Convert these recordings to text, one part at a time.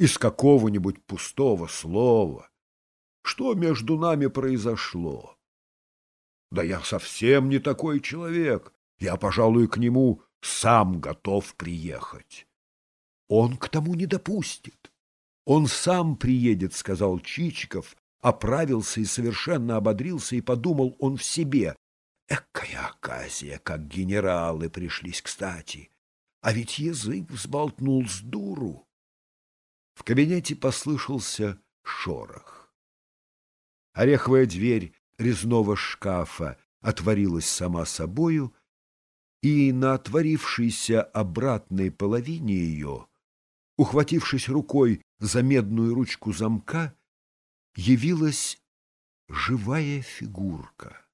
из какого-нибудь пустого слова. Что между нами произошло? Да я совсем не такой человек. Я, пожалуй, к нему сам готов приехать. Он к тому не допустит. Он сам приедет, сказал Чичиков, оправился и совершенно ободрился, и подумал он в себе. Экая оказия, как генералы пришлись кстати. А ведь язык взболтнул с дуру. В кабинете послышался шорох. Ореховая дверь резного шкафа отворилась сама собою, и на отворившейся обратной половине ее, ухватившись рукой за медную ручку замка, явилась живая фигурка.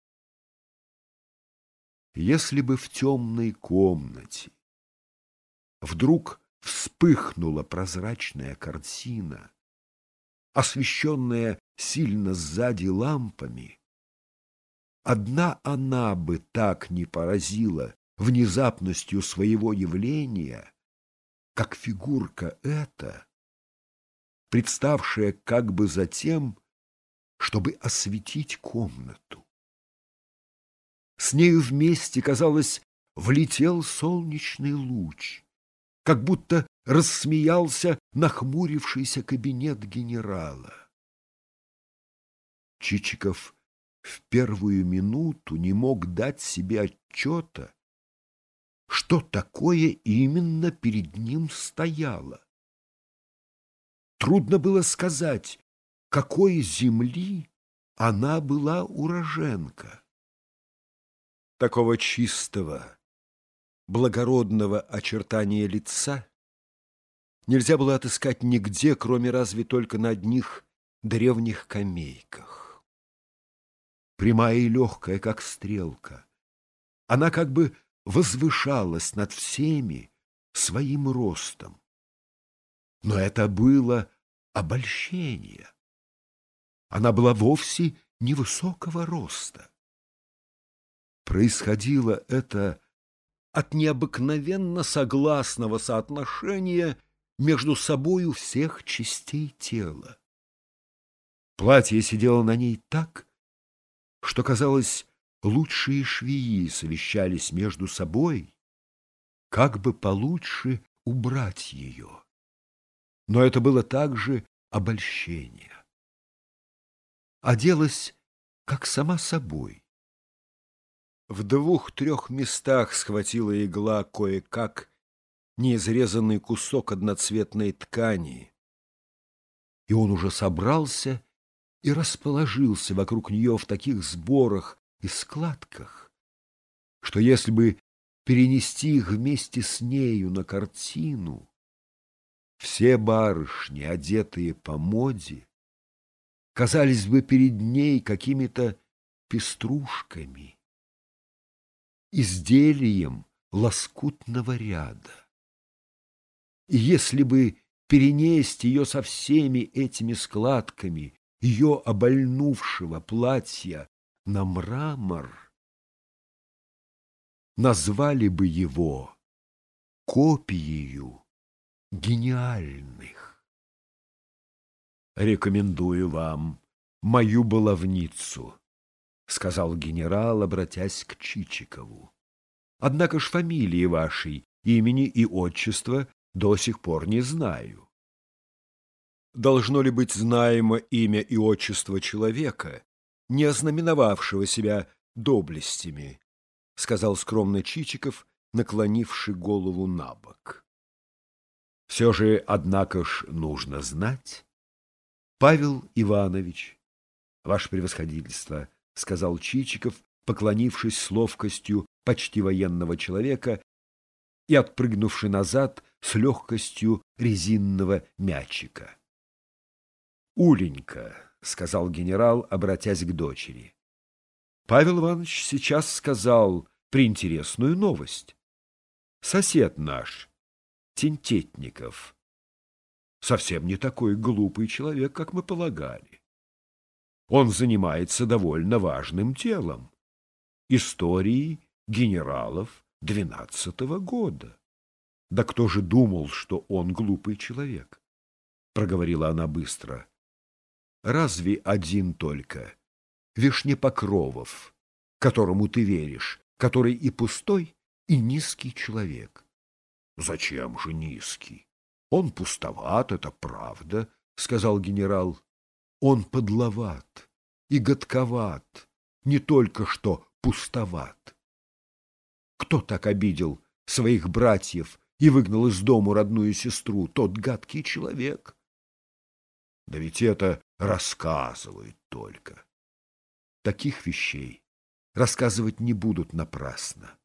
Если бы в темной комнате вдруг вспыхнула прозрачная картина, освещенная сильно сзади лампами, одна она бы так не поразила внезапностью своего явления, как фигурка эта, представшая как бы за тем, чтобы осветить комнату. С нею вместе, казалось, влетел солнечный луч, как будто рассмеялся нахмурившийся кабинет генерала. Чичиков в первую минуту не мог дать себе отчета, что такое именно перед ним стояло. Трудно было сказать, какой земли она была уроженка. Такого чистого, благородного очертания лица нельзя было отыскать нигде, кроме разве только на одних древних камейках. Прямая и легкая, как стрелка, она как бы возвышалась над всеми своим ростом. Но это было обольщение. Она была вовсе невысокого роста. Происходило это от необыкновенно согласного соотношения между собою всех частей тела. Платье сидело на ней так, что, казалось, лучшие швеи совещались между собой, как бы получше убрать ее. Но это было также обольщение. Оделась, как сама собой. В двух-трех местах схватила игла кое-как неизрезанный кусок одноцветной ткани, и он уже собрался и расположился вокруг нее в таких сборах и складках, что если бы перенести их вместе с нею на картину, все барышни, одетые по моде, казались бы перед ней какими-то пеструшками, изделием лоскутного ряда. И если бы перенести ее со всеми этими складками ее обольнувшего платья на мрамор, назвали бы его копией гениальных. «Рекомендую вам мою баловницу», — сказал генерал, обратясь к Чичикову. «Однако ж фамилии вашей, имени и отчества до сих пор не знаю». Должно ли быть знаемо имя и отчество человека, не ознаменовавшего себя доблестями, — сказал скромно Чичиков, наклонивший голову на бок. — Все же, однако ж, нужно знать. — Павел Иванович, ваше превосходительство, — сказал Чичиков, поклонившись с ловкостью почти военного человека и отпрыгнувший назад с легкостью резинного мячика. — Уленька, — сказал генерал, обратясь к дочери. Павел Иванович сейчас сказал приинтересную новость. Сосед наш, Тентетников, совсем не такой глупый человек, как мы полагали. Он занимается довольно важным делом — историей генералов двенадцатого года. Да кто же думал, что он глупый человек? проговорила она быстро. Разве один только? Вишнепокровов, которому ты веришь, который и пустой, и низкий человек. Зачем же низкий? Он пустоват, это правда, сказал генерал. Он подловат и годковат, не только что пустоват. Кто так обидел своих братьев и выгнал из дому родную сестру? Тот гадкий человек. Да ведь это рассказывают только. Таких вещей рассказывать не будут напрасно.